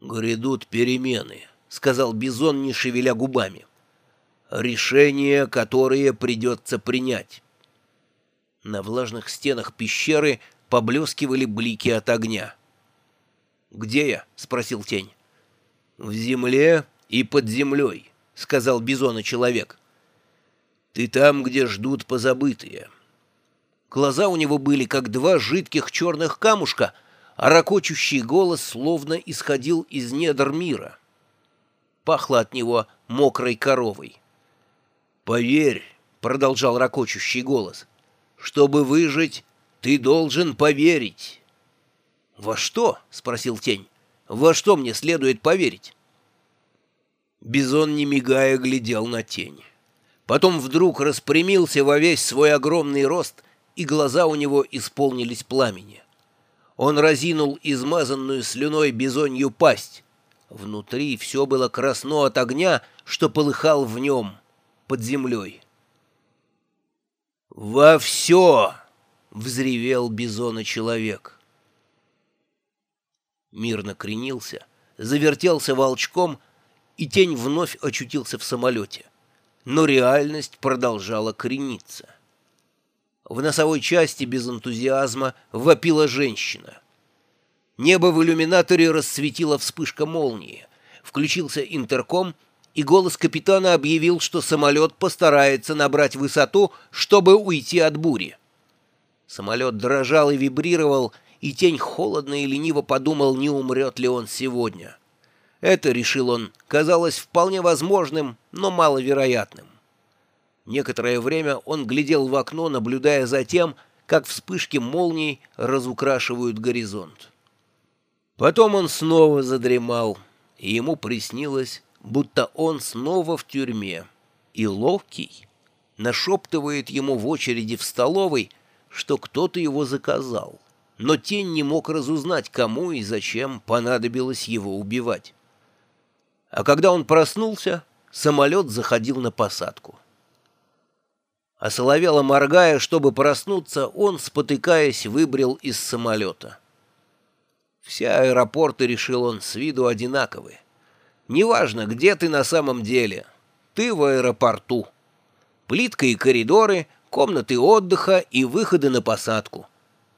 «Грядут перемены», — сказал Бизон, не шевеля губами. «Решения, которые придется принять». На влажных стенах пещеры поблескивали блики от огня. «Где я?» — спросил тень. «В земле и под землей», — сказал Бизона человек. «Ты там, где ждут позабытые». Глаза у него были, как два жидких черных камушка — а ракочущий голос словно исходил из недр мира. Пахло от него мокрой коровой. «Поверь», — продолжал ракочущий голос, — «чтобы выжить, ты должен поверить». «Во что?» — спросил тень. «Во что мне следует поверить?» Бизон, не мигая, глядел на тень. Потом вдруг распрямился во весь свой огромный рост, и глаза у него исполнились пламени. Он разинул измазанную слюной бизонью пасть. Внутри все было красно от огня, что полыхал в нем, под землей. «Во все!» — взревел бизона человек. Мир накренился, завертелся волчком, и тень вновь очутился в самолете. Но реальность продолжала крениться. В носовой части без энтузиазма вопила женщина. Небо в иллюминаторе расцветила вспышка молнии. Включился интерком, и голос капитана объявил, что самолет постарается набрать высоту, чтобы уйти от бури. Самолет дрожал и вибрировал, и тень холодно и лениво подумал, не умрет ли он сегодня. Это, решил он, казалось вполне возможным, но маловероятным. Некоторое время он глядел в окно, наблюдая за тем, как вспышки молний разукрашивают горизонт. Потом он снова задремал, и ему приснилось, будто он снова в тюрьме, и ловкий нашептывает ему в очереди в столовой, что кто-то его заказал, но тень не мог разузнать, кому и зачем понадобилось его убивать. А когда он проснулся, самолет заходил на посадку. А соловело моргая, чтобы проснуться, он, спотыкаясь, выбрел из самолета. Все аэропорты, решил он, с виду одинаковые. Неважно, где ты на самом деле, ты в аэропорту. Плитка и коридоры, комнаты отдыха и выходы на посадку.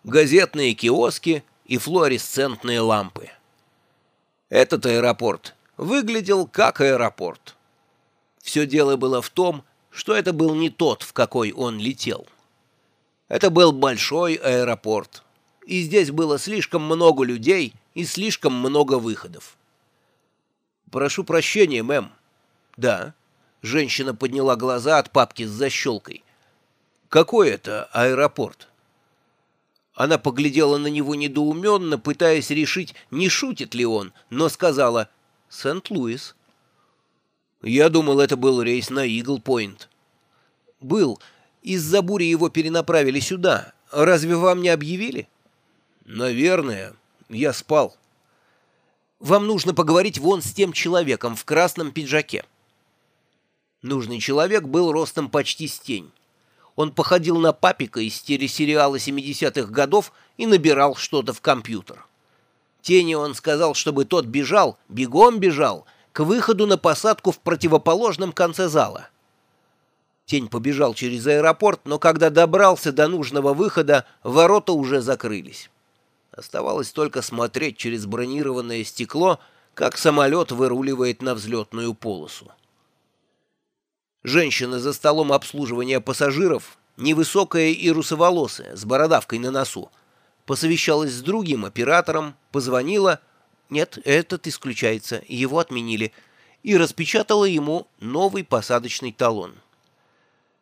Газетные киоски и флуоресцентные лампы. Этот аэропорт выглядел как аэропорт. Все дело было в том, что это был не тот, в какой он летел. Это был большой аэропорт, и здесь было слишком много людей и слишком много выходов. «Прошу прощения, мэм». «Да». Женщина подняла глаза от папки с защелкой. «Какой это аэропорт?» Она поглядела на него недоуменно, пытаясь решить, не шутит ли он, но сказала «Сент-Луис». Я думал, это был рейс на Игл-Пойнт. Был. Из-за бури его перенаправили сюда. Разве вам не объявили? Наверное. Я спал. Вам нужно поговорить вон с тем человеком в красном пиджаке. Нужный человек был ростом почти с тень. Он походил на папика из телесериала 70-х годов и набирал что-то в компьютер. Тени он сказал, чтобы тот бежал, бегом бежал, к выходу на посадку в противоположном конце зала. Тень побежал через аэропорт, но когда добрался до нужного выхода, ворота уже закрылись. Оставалось только смотреть через бронированное стекло, как самолет выруливает на взлетную полосу. Женщина за столом обслуживания пассажиров, невысокая и русоволосая, с бородавкой на носу, посовещалась с другим оператором, позвонила — нет, этот исключается, его отменили. И распечатала ему новый посадочный талон.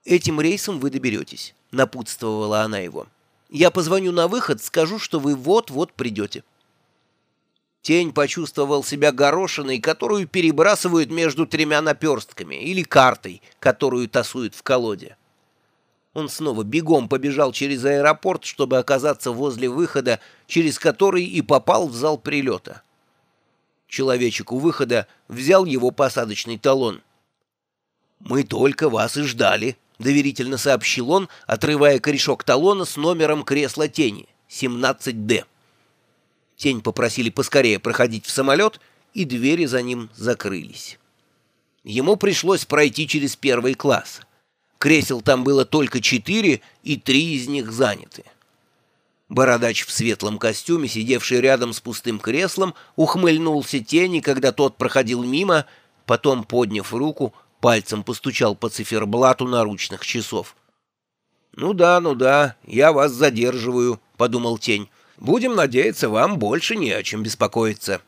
«Этим рейсом вы доберетесь», — напутствовала она его. «Я позвоню на выход, скажу, что вы вот-вот придете». Тень почувствовал себя горошиной, которую перебрасывают между тремя наперстками, или картой, которую тасуют в колоде. Он снова бегом побежал через аэропорт, чтобы оказаться возле выхода, через который и попал в зал прилета. Человечек у выхода взял его посадочный талон. «Мы только вас и ждали», — доверительно сообщил он, отрывая корешок талона с номером кресла тени, 17D. Тень попросили поскорее проходить в самолет, и двери за ним закрылись. Ему пришлось пройти через первый класс. Кресел там было только четыре, и три из них заняты. Бородач в светлом костюме, сидевший рядом с пустым креслом, ухмыльнулся тени, когда тот проходил мимо, потом, подняв руку, пальцем постучал по циферблату наручных часов. «Ну да, ну да, я вас задерживаю», — подумал тень. «Будем надеяться, вам больше не о чем беспокоиться».